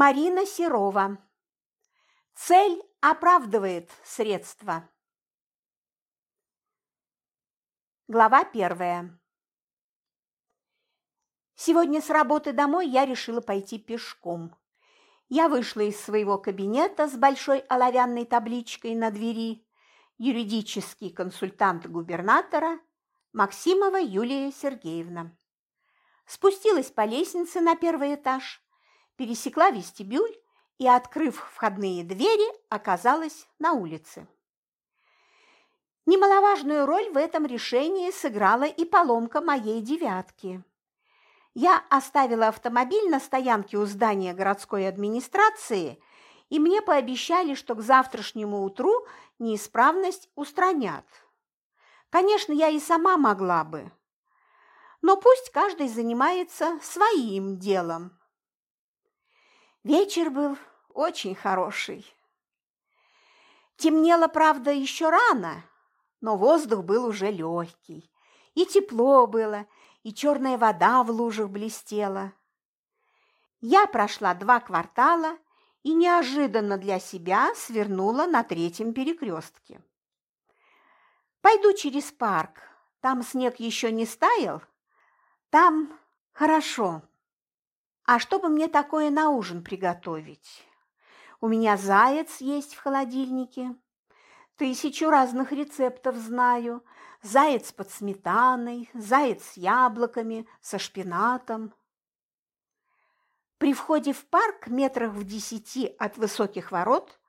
Марина Серова. Цель оправдывает средства. Глава первая. Сегодня с работы домой я решила пойти пешком. Я вышла из своего кабинета с большой оловянной табличкой на двери «Юридический консультант губернатора Максимова Юлия Сергеевна». Спустилась по лестнице на первый этаж, пересекла вестибюль и, открыв входные двери, оказалась на улице. Немаловажную роль в этом решении сыграла и поломка моей девятки. Я оставила автомобиль на стоянке у здания городской администрации, и мне пообещали, что к завтрашнему утру неисправность устранят. Конечно, я и сама могла бы, но пусть каждый занимается своим делом. Вечер был очень хороший. Темнело, правда, еще рано, но воздух был уже легкий, и тепло было, и черная вода в лужах блестела. Я прошла два квартала и неожиданно для себя свернула на третьем перекрестке. Пойду через парк, там снег еще не стаял, там хорошо. А что бы мне такое на ужин приготовить? У меня заяц есть в холодильнике. Тысячу разных рецептов знаю – заяц под сметаной, заяц с яблоками, со шпинатом. При входе в парк метрах в десяти от высоких ворот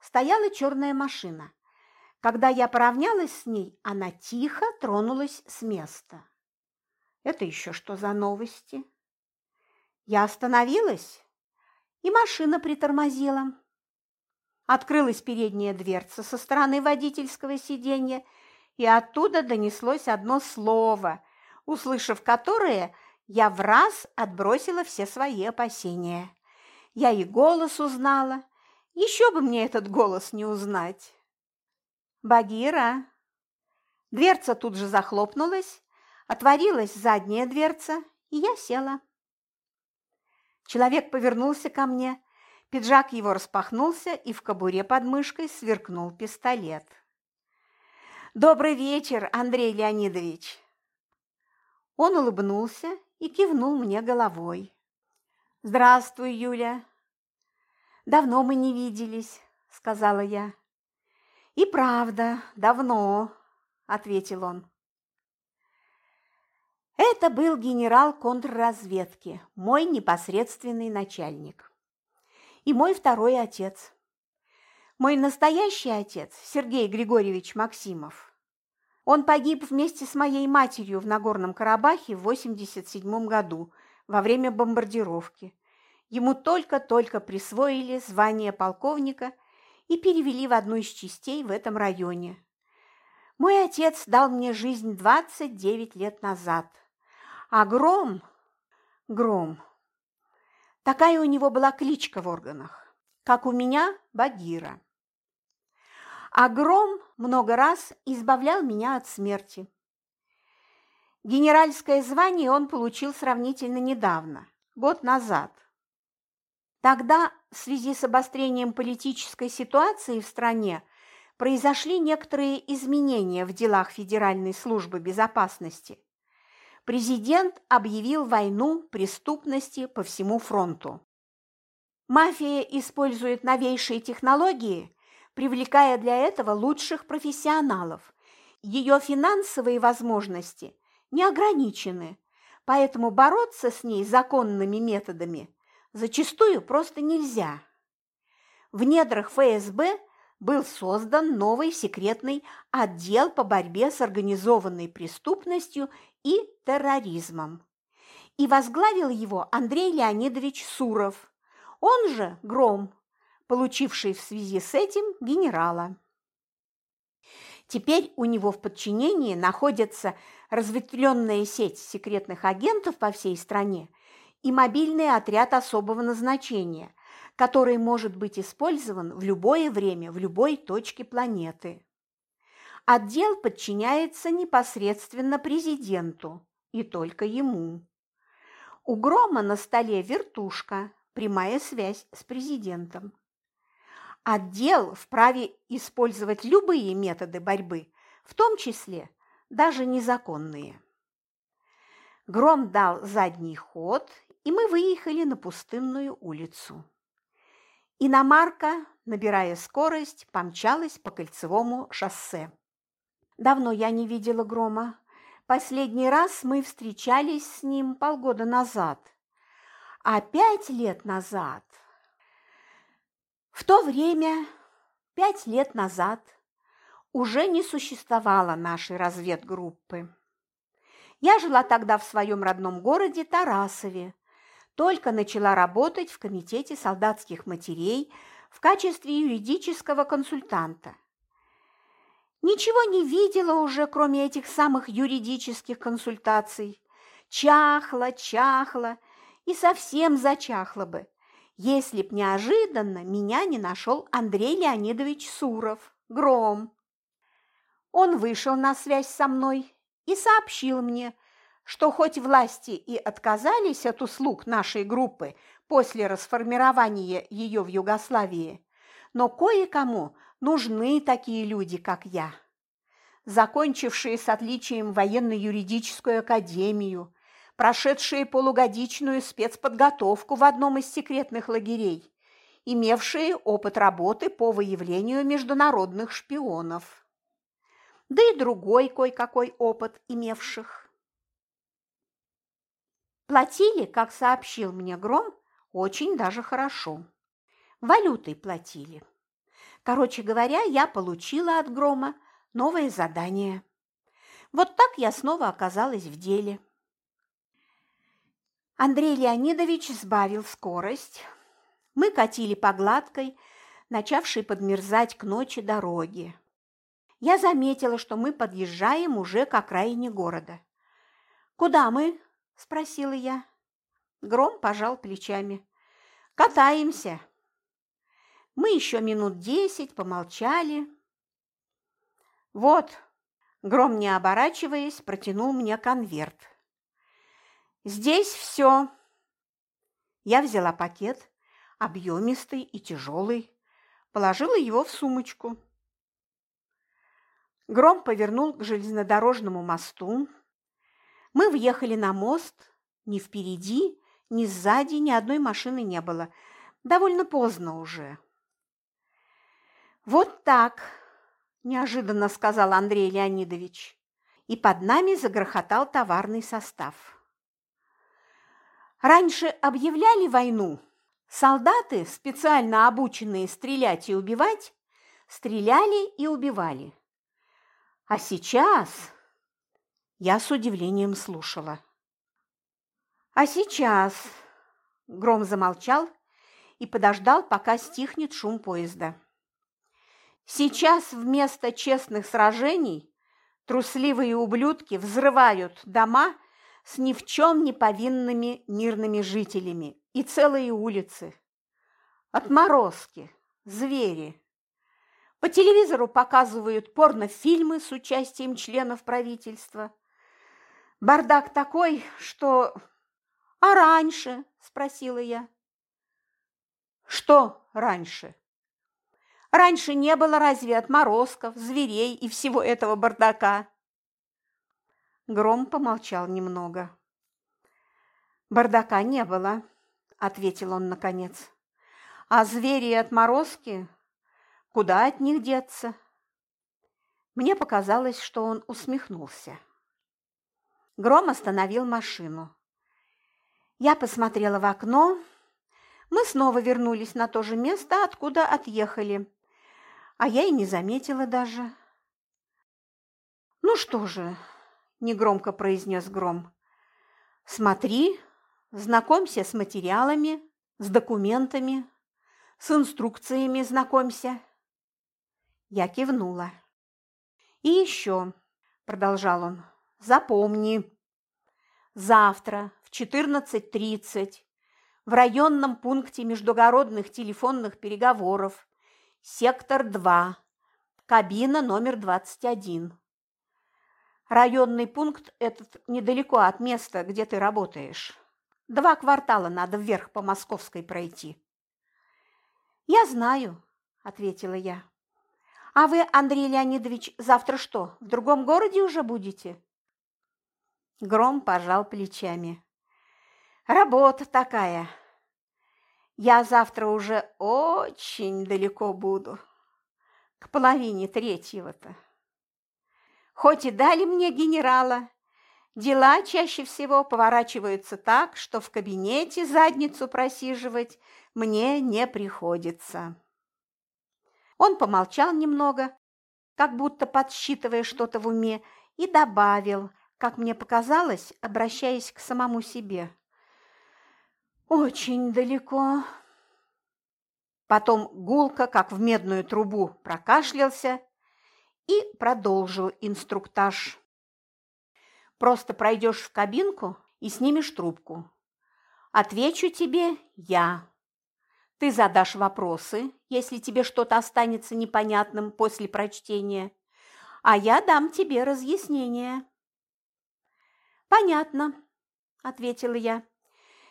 стояла черная машина. Когда я поравнялась с ней, она тихо тронулась с места. Это еще что за новости? Я остановилась, и машина притормозила. Открылась передняя дверца со стороны водительского сиденья, и оттуда донеслось одно слово, услышав которое, я в раз отбросила все свои опасения. Я и голос узнала. Еще бы мне этот голос не узнать. «Багира!» Дверца тут же захлопнулась, отворилась задняя дверца, и я села. Человек повернулся ко мне, пиджак его распахнулся, и в кобуре под мышкой сверкнул пистолет. Добрый вечер, Андрей Леонидович. Он улыбнулся и кивнул мне головой. Здравствуй, Юля. Давно мы не виделись, сказала я. И правда, давно, ответил он. Это был генерал контрразведки, мой непосредственный начальник. И мой второй отец. Мой настоящий отец, Сергей Григорьевич Максимов, он погиб вместе с моей матерью в Нагорном Карабахе в 87 году во время бомбардировки. Ему только-только присвоили звание полковника и перевели в одну из частей в этом районе. Мой отец дал мне жизнь 29 лет назад. А Гром... Гром... Такая у него была кличка в органах, как у меня Багира а гром много раз избавлял меня от смерти. Генеральское звание он получил сравнительно недавно, год назад. Тогда, в связи с обострением политической ситуации в стране, произошли некоторые изменения в делах Федеральной службы безопасности. Президент объявил войну преступности по всему фронту. Мафия использует новейшие технологии привлекая для этого лучших профессионалов. Ее финансовые возможности не ограничены, поэтому бороться с ней законными методами зачастую просто нельзя. В недрах ФСБ был создан новый секретный отдел по борьбе с организованной преступностью и терроризмом. И возглавил его Андрей Леонидович Суров, он же Гром получивший в связи с этим генерала. Теперь у него в подчинении находится разветвленная сеть секретных агентов по всей стране и мобильный отряд особого назначения, который может быть использован в любое время в любой точке планеты. Отдел подчиняется непосредственно президенту и только ему. У Грома на столе вертушка, прямая связь с президентом. Отдел вправе использовать любые методы борьбы, в том числе даже незаконные. Гром дал задний ход, и мы выехали на пустынную улицу. Иномарка, набирая скорость, помчалась по кольцевому шоссе. Давно я не видела Грома. Последний раз мы встречались с ним полгода назад. А пять лет назад... В то время, пять лет назад, уже не существовало нашей разведгруппы. Я жила тогда в своем родном городе Тарасове, только начала работать в Комитете солдатских матерей в качестве юридического консультанта. Ничего не видела уже, кроме этих самых юридических консультаций. Чахла, чахла и совсем зачахла бы, если б неожиданно меня не нашел Андрей Леонидович Суров, Гром. Он вышел на связь со мной и сообщил мне, что хоть власти и отказались от услуг нашей группы после расформирования ее в Югославии, но кое-кому нужны такие люди, как я. Закончившие с отличием военно-юридическую академию, прошедшие полугодичную спецподготовку в одном из секретных лагерей, имевшие опыт работы по выявлению международных шпионов. Да и другой кое-какой опыт имевших. Платили, как сообщил мне Гром, очень даже хорошо. Валютой платили. Короче говоря, я получила от Грома новое задание. Вот так я снова оказалась в деле. Андрей Леонидович сбавил скорость. Мы катили по гладкой, начавшей подмерзать к ночи дороге. Я заметила, что мы подъезжаем уже к окраине города. «Куда мы?» – спросила я. Гром пожал плечами. «Катаемся». Мы еще минут десять помолчали. «Вот», – Гром, не оборачиваясь, протянул мне конверт. «Здесь все». Я взяла пакет, объемистый и тяжелый, положила его в сумочку. Гром повернул к железнодорожному мосту. Мы въехали на мост. Ни впереди, ни сзади ни одной машины не было. Довольно поздно уже. «Вот так», – неожиданно сказал Андрей Леонидович. И под нами загрохотал товарный состав. Раньше объявляли войну. Солдаты, специально обученные стрелять и убивать, стреляли и убивали. А сейчас я с удивлением слушала. А сейчас Гром замолчал и подождал, пока стихнет шум поезда. Сейчас вместо честных сражений трусливые ублюдки взрывают дома с ни в чем не повинными мирными жителями и целые улицы. Отморозки, звери, по телевизору показывают порнофильмы с участием членов правительства. Бардак такой, что... А раньше? Спросила я. Что раньше? Раньше не было разве отморозков, зверей и всего этого бардака? Гром помолчал немного. «Бардака не было», – ответил он наконец. «А звери и отморозки Куда от них деться? Мне показалось, что он усмехнулся. Гром остановил машину. Я посмотрела в окно. Мы снова вернулись на то же место, откуда отъехали. А я и не заметила даже. «Ну что же», – негромко произнес Гром, – «смотри, знакомься с материалами, с документами, с инструкциями знакомься». Я кивнула. «И еще», – продолжал он, – «запомни, завтра в 14.30 в районном пункте междугородных телефонных переговоров, сектор 2, кабина номер 21. Районный пункт этот недалеко от места, где ты работаешь. Два квартала надо вверх по Московской пройти. Я знаю, ответила я. А вы, Андрей Леонидович, завтра что, в другом городе уже будете? Гром пожал плечами. Работа такая. Я завтра уже очень далеко буду. К половине третьего-то. Хоть и дали мне генерала, дела чаще всего поворачиваются так, что в кабинете задницу просиживать мне не приходится. Он помолчал немного, как будто подсчитывая что-то в уме, и добавил, как мне показалось, обращаясь к самому себе. «Очень далеко». Потом гулко, как в медную трубу, прокашлялся и продолжил инструктаж. «Просто пройдешь в кабинку и снимешь трубку. Отвечу тебе я. Ты задашь вопросы, если тебе что-то останется непонятным после прочтения, а я дам тебе разъяснение. Понятно, ответила я.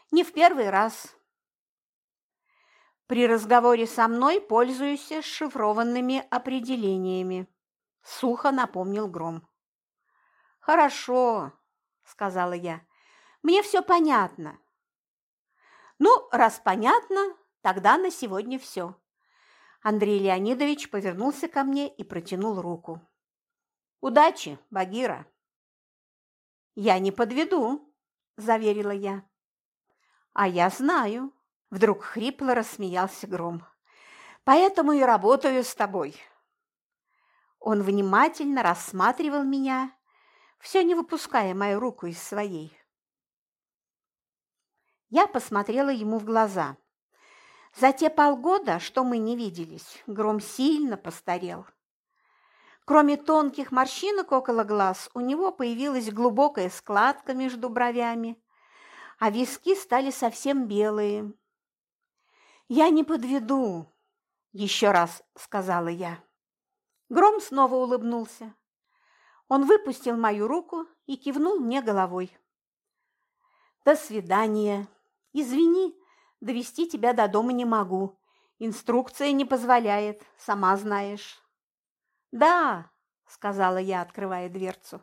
Не в первый раз. При разговоре со мной пользуюсь шифрованными определениями, сухо напомнил Гром. Хорошо, сказала я. Мне все понятно. Ну, раз понятно, Тогда на сегодня все. Андрей Леонидович повернулся ко мне и протянул руку. Удачи, Багира. Я не подведу, заверила я. А я знаю, вдруг хрипло рассмеялся Гром. Поэтому и работаю с тобой. Он внимательно рассматривал меня, все не выпуская мою руку из своей. Я посмотрела ему в глаза. За те полгода, что мы не виделись, Гром сильно постарел. Кроме тонких морщинок около глаз, у него появилась глубокая складка между бровями, а виски стали совсем белые. «Я не подведу», – еще раз сказала я. Гром снова улыбнулся. Он выпустил мою руку и кивнул мне головой. «До свидания. Извини, Довести тебя до дома не могу. Инструкция не позволяет, сама знаешь. Да, сказала я, открывая дверцу.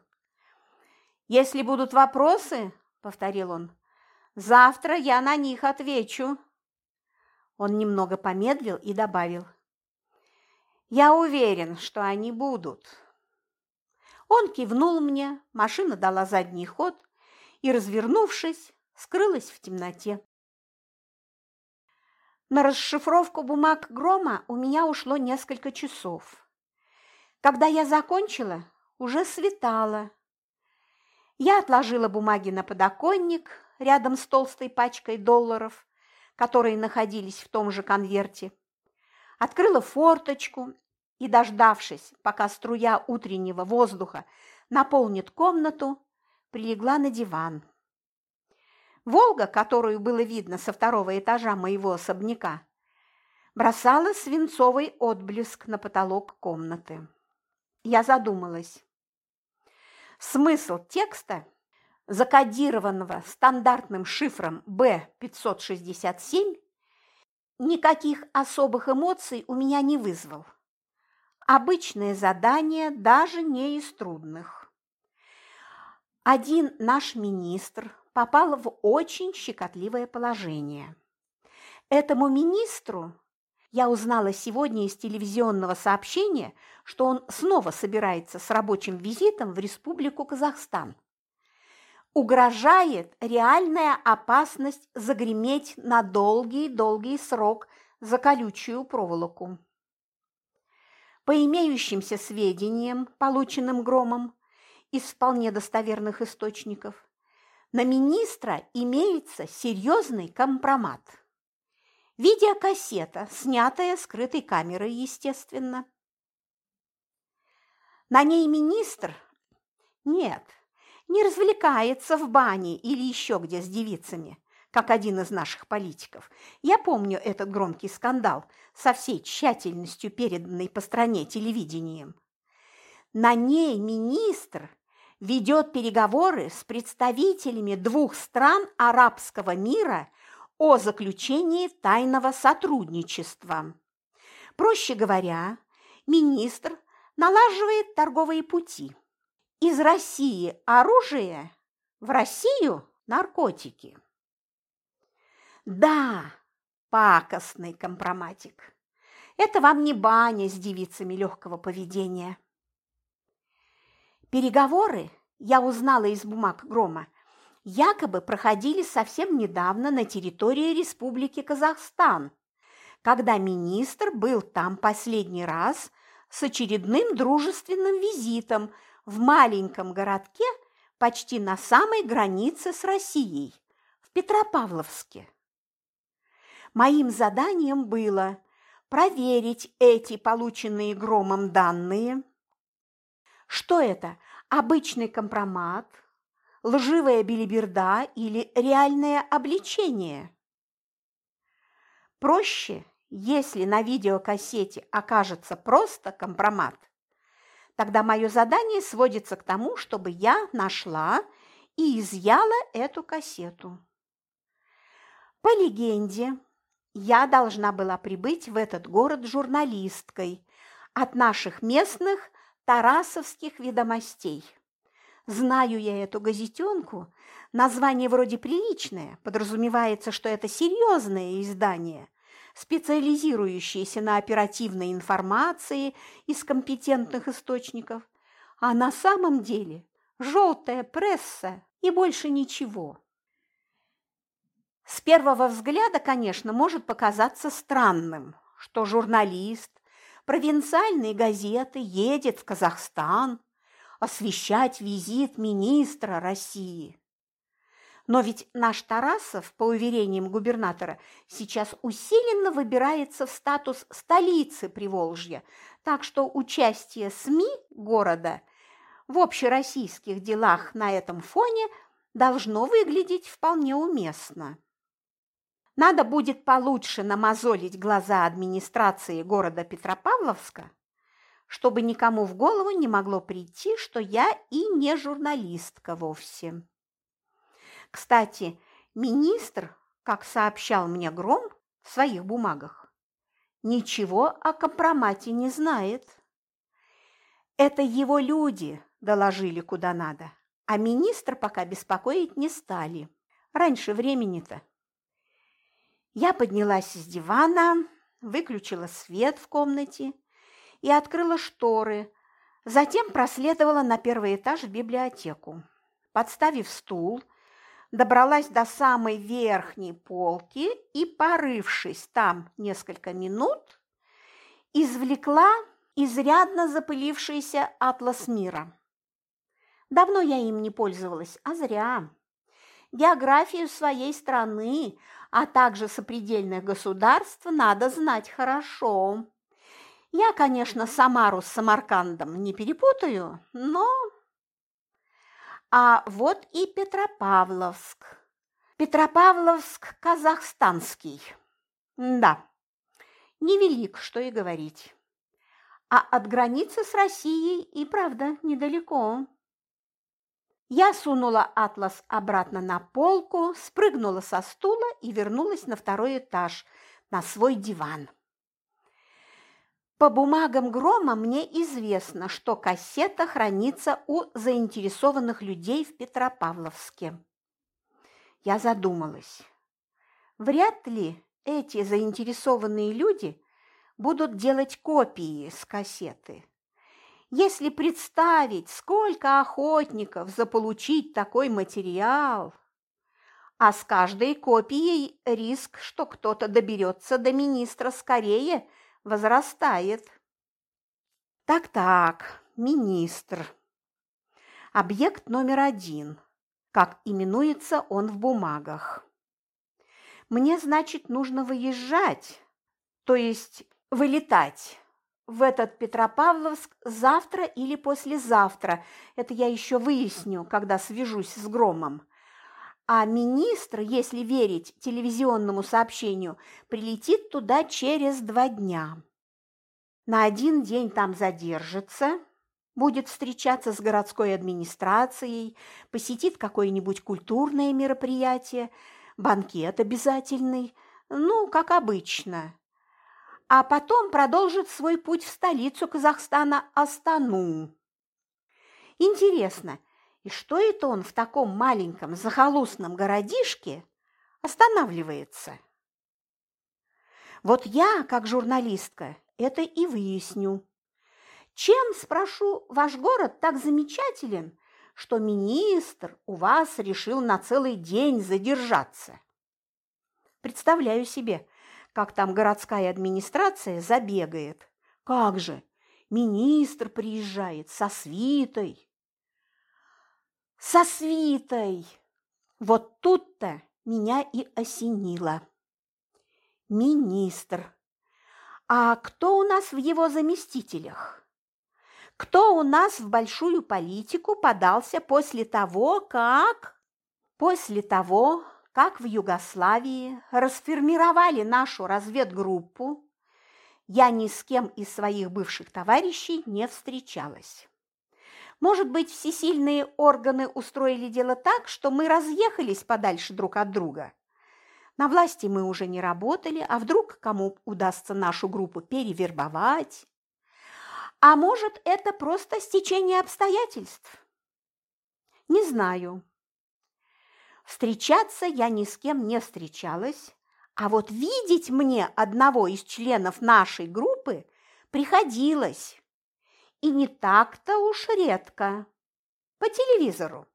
Если будут вопросы, повторил он, завтра я на них отвечу. Он немного помедлил и добавил. Я уверен, что они будут. Он кивнул мне, машина дала задний ход и, развернувшись, скрылась в темноте. На расшифровку бумаг Грома у меня ушло несколько часов. Когда я закончила, уже светало. Я отложила бумаги на подоконник рядом с толстой пачкой долларов, которые находились в том же конверте, открыла форточку и, дождавшись, пока струя утреннего воздуха наполнит комнату, прилегла на диван. Волга, которую было видно со второго этажа моего особняка, бросала свинцовый отблеск на потолок комнаты. Я задумалась. Смысл текста, закодированного стандартным шифром B567, никаких особых эмоций у меня не вызвал. Обычное задание даже не из трудных. Один наш министр попала в очень щекотливое положение. Этому министру я узнала сегодня из телевизионного сообщения, что он снова собирается с рабочим визитом в Республику Казахстан. Угрожает реальная опасность загреметь на долгий-долгий срок за колючую проволоку. По имеющимся сведениям, полученным Громом из вполне достоверных источников, на министра имеется серьезный компромат. Видеокассета, снятая скрытой камерой, естественно. На ней министр, нет, не развлекается в бане или еще где с девицами, как один из наших политиков. Я помню этот громкий скандал со всей тщательностью переданный по стране телевидением. На ней министр ведет переговоры с представителями двух стран арабского мира о заключении тайного сотрудничества. Проще говоря, министр налаживает торговые пути. Из России оружие, в Россию наркотики. Да, пакостный компроматик. Это вам не баня с девицами легкого поведения. Переговоры, я узнала из бумаг Грома, якобы проходили совсем недавно на территории Республики Казахстан, когда министр был там последний раз с очередным дружественным визитом в маленьком городке почти на самой границе с Россией, в Петропавловске. Моим заданием было проверить эти полученные громом данные, что это, обычный компромат, лживая билиберда или реальное обличение? Проще, если на видеокассете окажется просто компромат, тогда мое задание сводится к тому, чтобы я нашла и изъяла эту кассету. По легенде, я должна была прибыть в этот город журналисткой от наших местных Тарасовских ведомостей. Знаю я эту газетенку, название вроде приличное, подразумевается, что это серьезное издание, специализирующееся на оперативной информации из компетентных источников, а на самом деле желтая пресса и больше ничего. С первого взгляда, конечно, может показаться странным, что журналист, провинциальные газеты едет в Казахстан освещать визит министра России. Но ведь наш Тарасов, по уверениям губернатора, сейчас усиленно выбирается в статус столицы Приволжья, так что участие СМИ города в общероссийских делах на этом фоне должно выглядеть вполне уместно. Надо будет получше намазолить глаза администрации города Петропавловска, чтобы никому в голову не могло прийти, что я и не журналистка вовсе. Кстати, министр, как сообщал мне Гром в своих бумагах, ничего о компромате не знает. Это его люди доложили куда надо, а министр пока беспокоить не стали. Раньше времени-то. Я поднялась с дивана, выключила свет в комнате и открыла шторы, затем проследовала на первый этаж в библиотеку. Подставив стул, добралась до самой верхней полки и, порывшись там несколько минут, извлекла изрядно запылившийся атлас мира. Давно я им не пользовалась, а зря. Географию своей страны а также сопредельных государств надо знать хорошо. Я, конечно, Самару с Самаркандом не перепутаю, но... А вот и Петропавловск. Петропавловск казахстанский. Да, невелик, что и говорить. А от границы с Россией и правда недалеко. Я сунула атлас обратно на полку, спрыгнула со стула и вернулась на второй этаж, на свой диван. По бумагам Грома мне известно, что кассета хранится у заинтересованных людей в Петропавловске. Я задумалась. Вряд ли эти заинтересованные люди будут делать копии с кассеты. Если представить, сколько охотников заполучить такой материал, а с каждой копией риск, что кто-то доберется до министра скорее, возрастает. Так-так, министр. Объект номер один, как именуется он в бумагах. Мне, значит, нужно выезжать, то есть вылетать в этот Петропавловск завтра или послезавтра. Это я еще выясню, когда свяжусь с Громом. А министр, если верить телевизионному сообщению, прилетит туда через два дня. На один день там задержится, будет встречаться с городской администрацией, посетит какое-нибудь культурное мероприятие, банкет обязательный, ну, как обычно. А потом продолжит свой путь в столицу Казахстана Астану. Интересно, и что это он в таком маленьком захолустном городишке останавливается? Вот я, как журналистка, это и выясню. Чем, спрошу, ваш город так замечателен, что министр у вас решил на целый день задержаться? Представляю себе, как там городская администрация забегает. Как же, министр приезжает со свитой. Со свитой! Вот тут-то меня и осенило. Министр. А кто у нас в его заместителях? Кто у нас в большую политику подался после того, как... После того, как в Югославии расформировали нашу разведгруппу, я ни с кем из своих бывших товарищей не встречалась. Может быть, всесильные органы устроили дело так, что мы разъехались подальше друг от друга. На власти мы уже не работали, а вдруг кому удастся нашу группу перевербовать? А может, это просто стечение обстоятельств? Не знаю. Встречаться я ни с кем не встречалась, а вот видеть мне одного из членов нашей группы приходилось. И не так-то уж редко. По телевизору.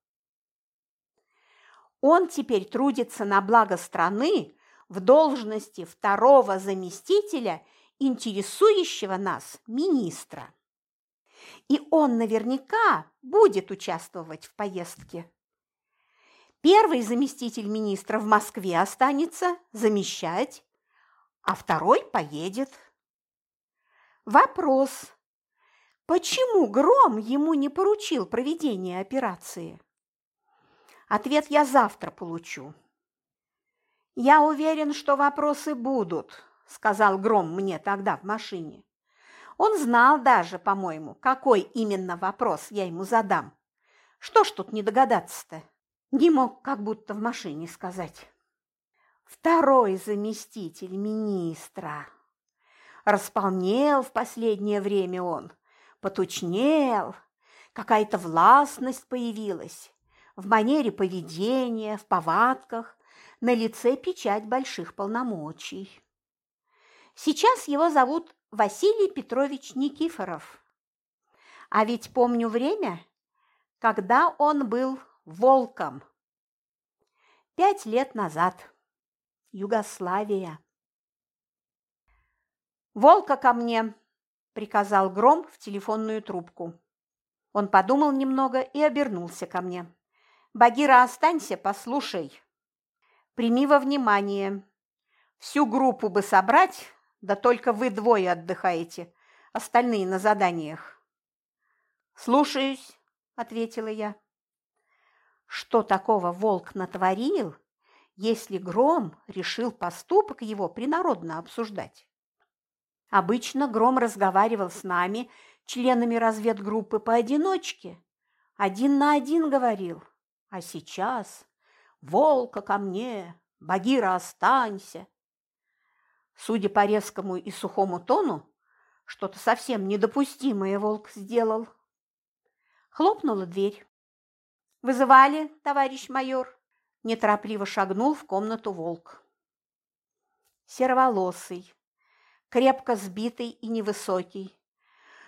Он теперь трудится на благо страны в должности второго заместителя интересующего нас министра. И он наверняка будет участвовать в поездке. Первый заместитель министра в Москве останется замещать, а второй поедет. Вопрос. Почему Гром ему не поручил проведение операции? Ответ я завтра получу. Я уверен, что вопросы будут, сказал Гром мне тогда в машине. Он знал даже, по-моему, какой именно вопрос я ему задам. Что ж тут не догадаться-то? Не мог как будто в машине сказать. Второй заместитель министра. Располнел в последнее время он, потучнел, какая-то властность появилась в манере поведения, в повадках, на лице печать больших полномочий. Сейчас его зовут Василий Петрович Никифоров. А ведь помню время, когда он был волком. Пять лет назад. Югославия. «Волка ко мне!» – приказал Гром в телефонную трубку. Он подумал немного и обернулся ко мне. «Багира, останься, послушай. Прими во внимание. Всю группу бы собрать, да только вы двое отдыхаете, остальные на заданиях. «Слушаюсь», – ответила я. Что такого волк натворил, если Гром решил поступок его принародно обсуждать? Обычно Гром разговаривал с нами, членами разведгруппы, поодиночке. Один на один говорил. А сейчас «Волка ко мне! Багира, останься!» Судя по резкому и сухому тону, что-то совсем недопустимое волк сделал. Хлопнула дверь. «Вызывали, товарищ майор?» Неторопливо шагнул в комнату волк. Сероволосый, крепко сбитый и невысокий.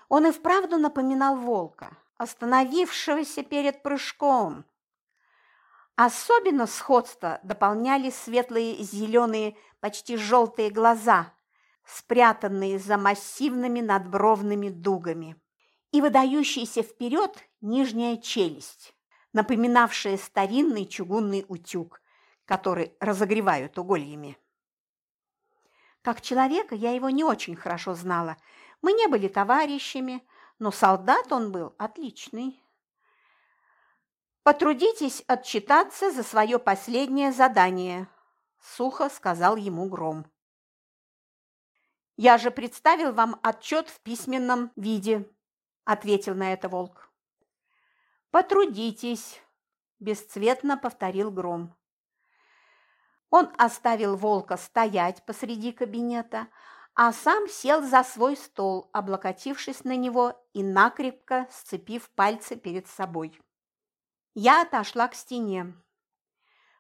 Он и вправду напоминал волка, остановившегося перед прыжком. Особенно сходство дополняли светлые зеленые почти желтые глаза, спрятанные за массивными надбровными дугами, и выдающаяся вперед нижняя челюсть, напоминавшая старинный чугунный утюг, который разогревают угольями. Как человека я его не очень хорошо знала. Мы не были товарищами, но солдат он был отличный. «Потрудитесь отчитаться за свое последнее задание», сухо сказал ему Гром. Я же представил вам отчет в письменном виде. ответил на это волк. Потрудитесь, бесцветно повторил гром. Он оставил волка стоять посреди кабинета, а сам сел за свой стол, облокотившись на него и накрепко сцепив пальцы перед собой. Я отошла к стене.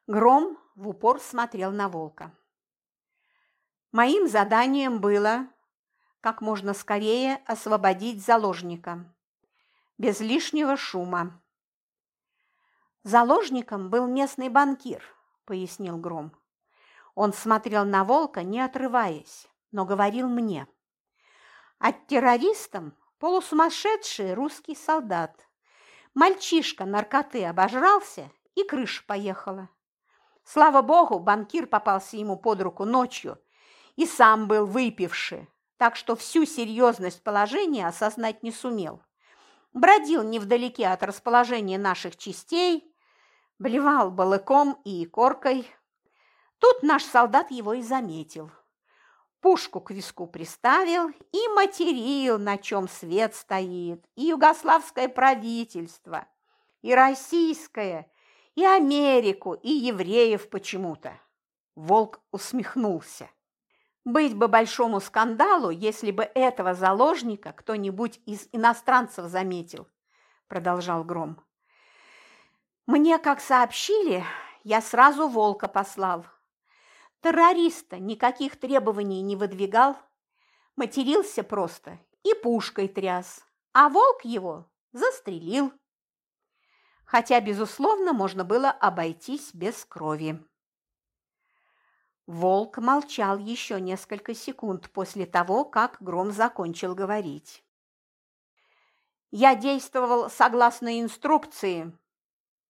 Гром в упор смотрел на волка. Моим заданием было как можно скорее освободить заложника, без лишнего шума. Заложником был местный банкир, пояснил Гром. Он смотрел на волка, не отрываясь, но говорил мне. А террористам полусумасшедший русский солдат. Мальчишка наркоты обожрался, и крыша поехала. Слава богу, банкир попался ему под руку ночью и сам был выпивший, так что всю серьезность положения осознать не сумел. Бродил невдалеке от расположения наших частей, блевал балыком и коркой. Тут наш солдат его и заметил. Пушку к виску приставил и материл, на чем свет стоит, и югославское правительство, и российское, и Америку, и евреев почему-то. Волк усмехнулся. Быть бы большому скандалу, если бы этого заложника кто-нибудь из иностранцев заметил, продолжал Гром. Мне, как сообщили, я сразу волка послал. Террориста никаких требований не выдвигал, матерился просто и пушкой тряс, а волк его застрелил. Хотя, безусловно, можно было обойтись без крови. Волк молчал еще несколько секунд после того, как Гром закончил говорить. «Я действовал согласно инструкции»,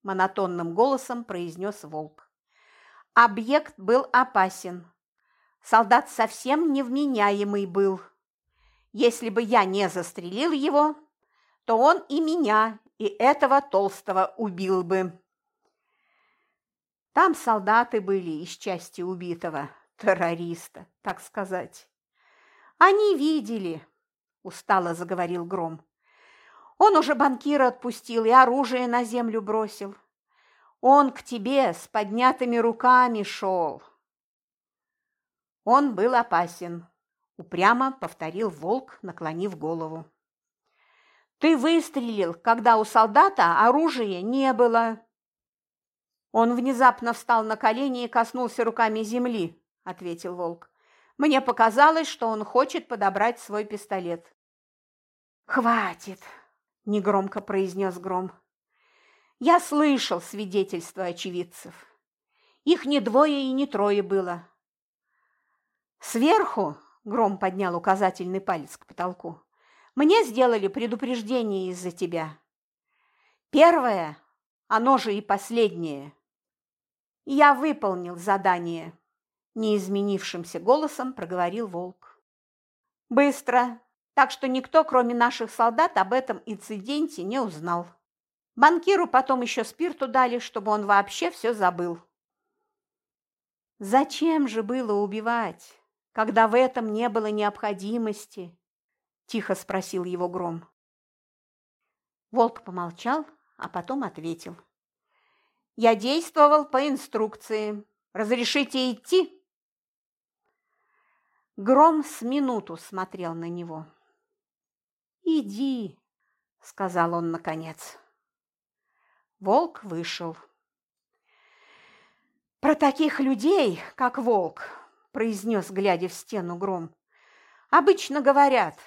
монотонным голосом произнес волк. Объект был опасен. Солдат совсем невменяемый был. Если бы я не застрелил его, то он и меня, и этого толстого убил бы. Там солдаты были из части убитого, террориста, так сказать. Они видели, устало заговорил Гром. Он уже банкира отпустил и оружие на землю бросил. Он к тебе с поднятыми руками шел. Он был опасен, упрямо повторил волк, наклонив голову. Ты выстрелил, когда у солдата оружия не было. Он внезапно встал на колени и коснулся руками земли, ответил волк. Мне показалось, что он хочет подобрать свой пистолет. Хватит, негромко произнес Гром. Я слышал свидетельства очевидцев. Их не двое и не трое было. Сверху, Гром поднял указательный палец к потолку, мне сделали предупреждение из-за тебя. Первое, оно же и последнее. Я выполнил задание, неизменившимся голосом проговорил волк. Быстро, так что никто, кроме наших солдат, об этом инциденте не узнал. Банкиру потом еще спирту дали, чтобы он вообще все забыл. Зачем же было убивать, когда в этом не было необходимости? Тихо спросил его Гром. Волк помолчал, а потом ответил. Я действовал по инструкции. Разрешите идти? Гром с минуту смотрел на него. «Иди», – сказал он наконец. Волк вышел. «Про таких людей, как волк», – произнес, глядя в стену гром, – «обычно говорят,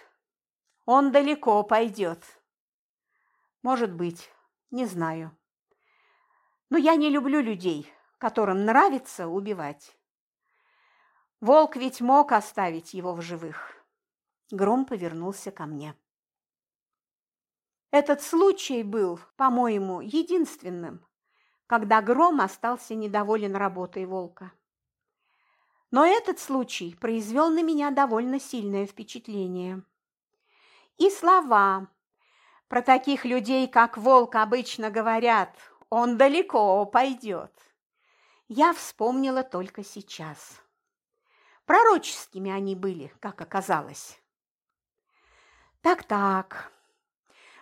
он далеко пойдет». Может быть, не знаю. Но я не люблю людей, которым нравится убивать. Волк ведь мог оставить его в живых. Гром повернулся ко мне. Этот случай был, по-моему, единственным, когда Гром остался недоволен работой волка. Но этот случай произвел на меня довольно сильное впечатление. И слова про таких людей, как волк, обычно говорят, он далеко пойдет. Я вспомнила только сейчас. Пророческими они были, как оказалось. Так-так,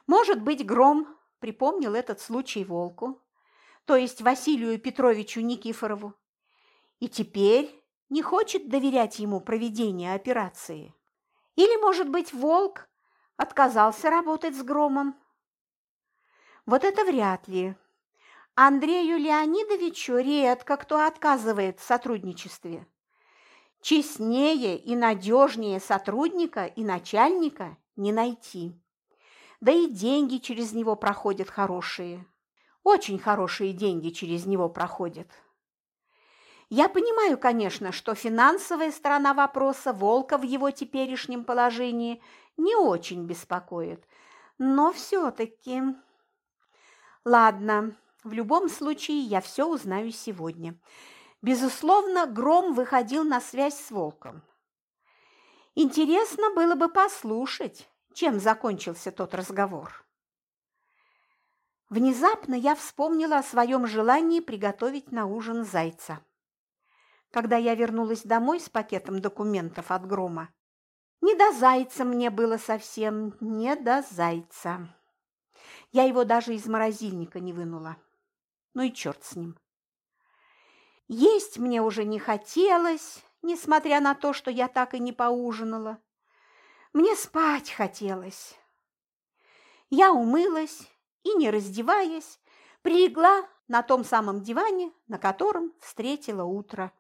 Может быть, Гром припомнил этот случай Волку, то есть Василию Петровичу Никифорову, и теперь не хочет доверять ему проведение операции. Или, может быть, Волк отказался работать с Громом. Вот это вряд ли. Андрею Леонидовичу редко кто отказывает в сотрудничестве. Честнее и надежнее сотрудника и начальника не найти. Да и деньги через него проходят хорошие. Очень хорошие деньги через него проходят. Я понимаю, конечно, что финансовая сторона вопроса Волка в его теперешнем положении не очень беспокоит, но все-таки... Ладно, в любом случае я все узнаю сегодня. Безусловно, Гром выходил на связь с Волком. Интересно было бы послушать, чем закончился тот разговор. Внезапно я вспомнила о своем желании приготовить на ужин зайца. Когда я вернулась домой с пакетом документов от Грома, не до зайца мне было совсем, не до зайца. Я его даже из морозильника не вынула. Ну и черт с ним. Есть мне уже не хотелось, несмотря на то, что я так и не поужинала. Мне спать хотелось. Я умылась и, не раздеваясь, прилегла на том самом диване, на котором встретила утро.